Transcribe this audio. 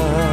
kesunyian